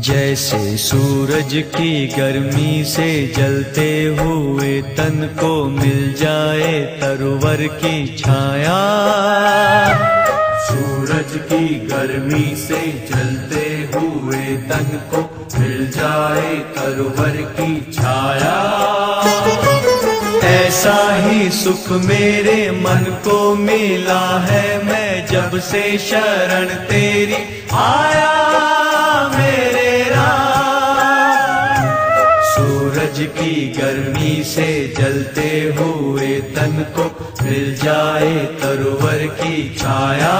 जैसे सूरज की गर्मी से जलते हुए तन को मिल जाए तरवर की छाया। सूरज की गर्मी से जलते हुए तन को मिल जाए तरवर की छाया। ऐसा ही सुख मेरे मन को मिला है मैं जब से शरण तेरी आया। सूरज की गर्मी से जलते हुए तन को मिल जाए तरोवर की छाया।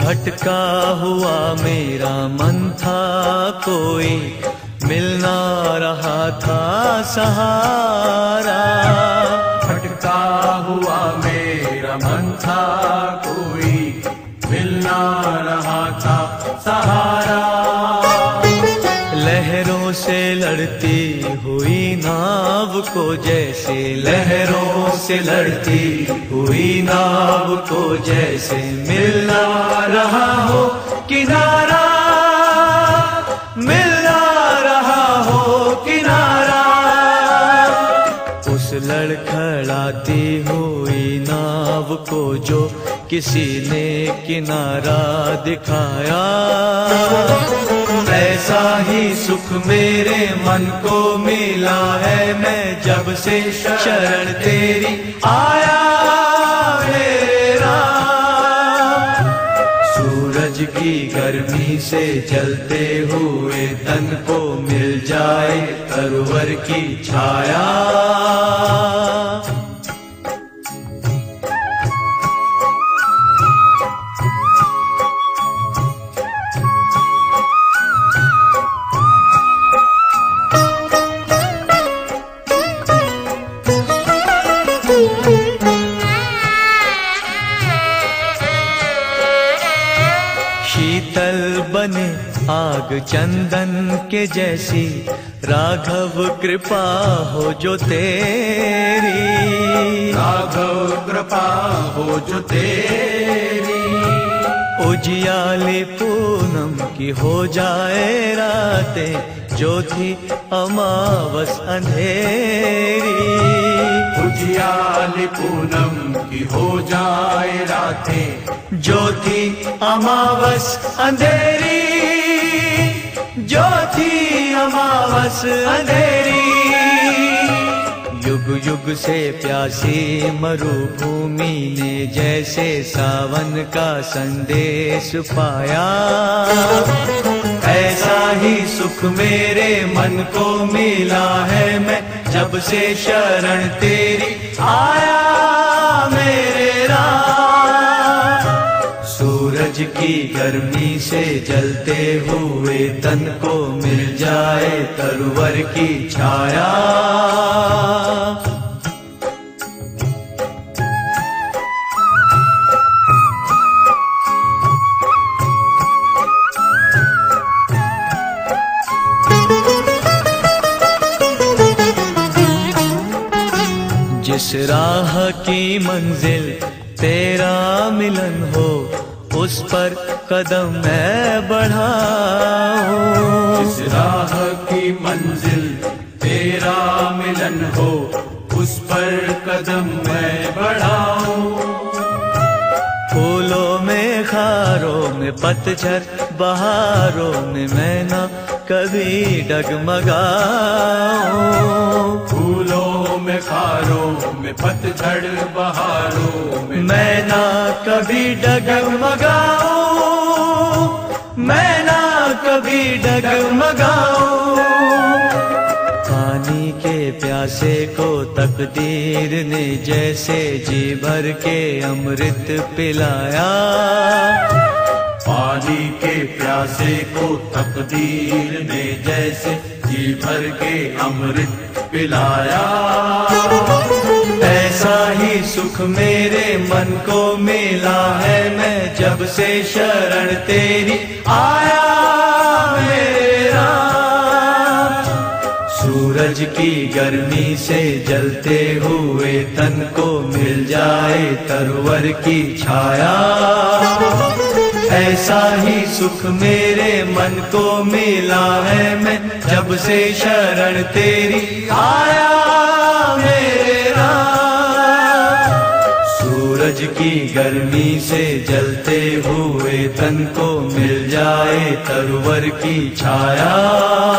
भटका हुआ मेरा मन था कोई मिलना रहा था सहारा। भटका हुआ मेरा मन था कोई। मिलना रहा था सहारा। लहरों से लड़ती हुई नाव को जैसे लहरों से लड़ती हुई नाव को जैसे मिलना रहा हो किनारा। उस लड़खड़ाती हुई नाव को जो किसी ने किनारा दिखाया। ऐसा ही सुख मेरे मन को मिला है, मैं जब से शरण तेरी आया। सूरज की गर्मी से जलते हुए तन को मिल जाए तरवर की छाया। आग चंदन के जैसी। राघव कृपा हो जो तेरी। राघव कृपा हो जो तेरी। उजियाली पूनम की हो जाए रातें जो थी अमावस अंधेरी। उजियाली पूनम की हो जाए रातें जो थी अमावस अंधेरी। जो थी अमावस अंधेरी। युग युग से प्यासी मरुभूमि ने जैसे सावन का संदेश पाया। ऐसा ही सुख मेरे मन को मिला है मैं, जब से शरण तेरी आया मेरे राम। सूरज की गर्मी से जलते हुए तन को मिल जाए तरवर की छाया। जिस राह की मंजिल तेरा मिलन हो उस पर कदम मैं बढ़ाऊं। इस राह की मंजिल तेरा मिलन हो उस पर कदम मैं बढ़ाऊं। फूलों में खारों में पतझर बहारों में मैं ना कभी डगमगाऊं। फूलों खारों में पतझड़ बहारों में ना कभी डगमगाऊं, मैं ना कभी डगमगाऊं। पानी के प्यासे को तकदीर ने जैसे जी भर के अमृत पिलाया। पानी के प्यासे को तकदीर ने जैसे जी भर के अमृत पिलाया। ऐसा ही सुख मेरे मन को मिला है, मैं जब से शरण तेरी आया, मेरा। सूरज की गर्मी से जलते हुए तन को मिल जाए तरवर की छाया। ऐसा ही सुख मेरे मन को मिला है मैं, जब से शरण तेरी आया मेरे सूरज की गर्मी से जलते हुए तन को मिल जाए तरवर की छाया।